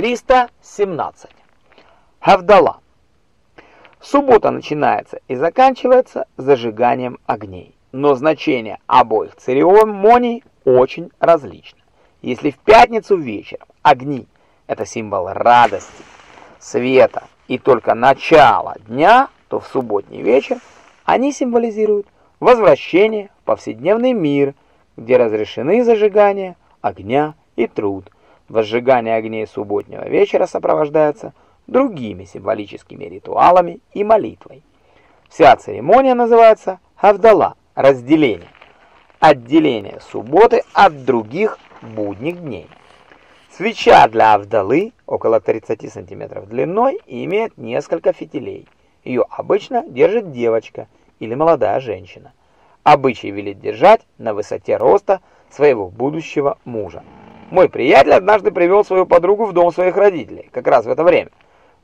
317. Хавдала. Суббота начинается и заканчивается зажиганием огней, но значение обоих церемоний очень различно. Если в пятницу вечером огни – это символ радости, света и только начала дня, то в субботний вечер они символизируют возвращение в повседневный мир, где разрешены зажигание огня и труд. Возжигание огней субботнего вечера сопровождается другими символическими ритуалами и молитвой. Вся церемония называется Хавдала – разделение, отделение субботы от других будних дней. Свеча для Авдалы около 30 см длиной и имеет несколько фитилей. Ее обычно держит девочка или молодая женщина. Обычай велит держать на высоте роста своего будущего мужа. Мой приятель однажды привел свою подругу в дом своих родителей, как раз в это время.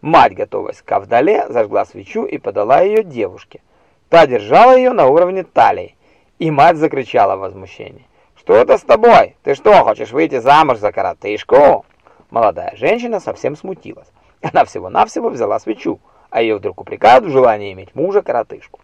Мать, готовясь к Авдале, зажгла свечу и подала ее девушке. Та держала ее на уровне талии, и мать закричала в возмущении. «Что это с тобой? Ты что, хочешь выйти замуж за коротышку?» Молодая женщина совсем смутилась. Она всего-навсего взяла свечу, а ее вдруг упрекают в желании иметь мужа-коротышку.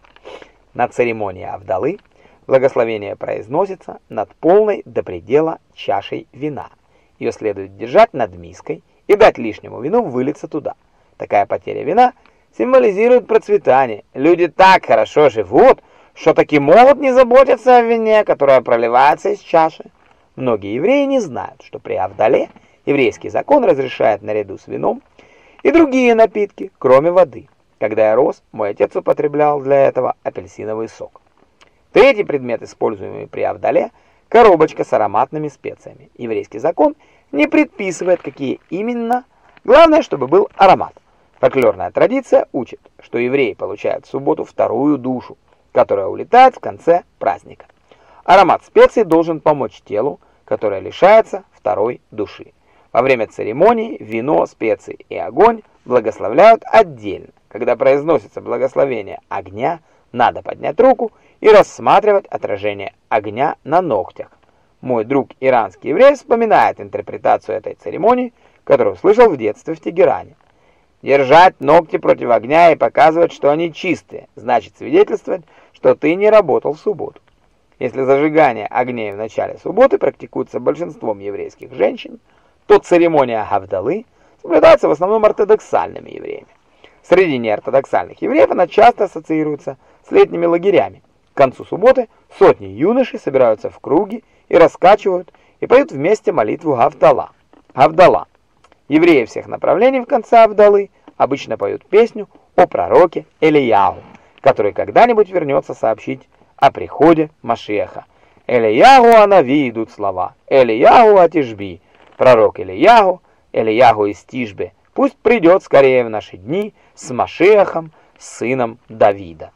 На церемонии Авдалы благословение произносится над полной до предела чашей вина. Ее следует держать над миской и дать лишнему вину вылиться туда. Такая потеря вина символизирует процветание. Люди так хорошо живут, что таки могут не заботиться о вине, которая проливается из чаши. Многие евреи не знают, что при Авдале еврейский закон разрешает наряду с вином и другие напитки, кроме воды. Когда я рос, мой отец употреблял для этого апельсиновый сок. Третий предмет, используемый при Авдале, коробочка с ароматными специями. Еврейский закон не предписывает, какие именно, главное, чтобы был аромат. Фольклорная традиция учит, что евреи получают в субботу вторую душу, которая улетает в конце праздника. Аромат специй должен помочь телу, которое лишается второй души. Во время церемонии вино, специи и огонь благословляют отдельно. Когда произносится благословение огня, надо поднять руку и рассматривать отражение огня на ногтях. Мой друг иранский еврей вспоминает интерпретацию этой церемонии, которую слышал в детстве в Тегеране. Держать ногти против огня и показывать, что они чистые, значит свидетельствовать, что ты не работал в субботу. Если зажигание огней в начале субботы практикуется большинством еврейских женщин, то церемония Хавдалы соблюдается в основном ортодоксальными евреями. Среди неортодоксальных евреев она часто ассоциируется с летними лагерями. К концу субботы сотни юношей собираются в круги и раскачивают, и поют вместе молитву Гавдала. Гавдала. Евреи всех направлений в конце Авдалы обычно поют песню о пророке Элияху, который когда-нибудь вернется сообщить о приходе Машеха. Элияху Анави идут слова. Элияху Атишби. Пророк Элияху, Элияху из Тишбе. Пусть придет скорее в наши дни с Машехом, сыном Давида.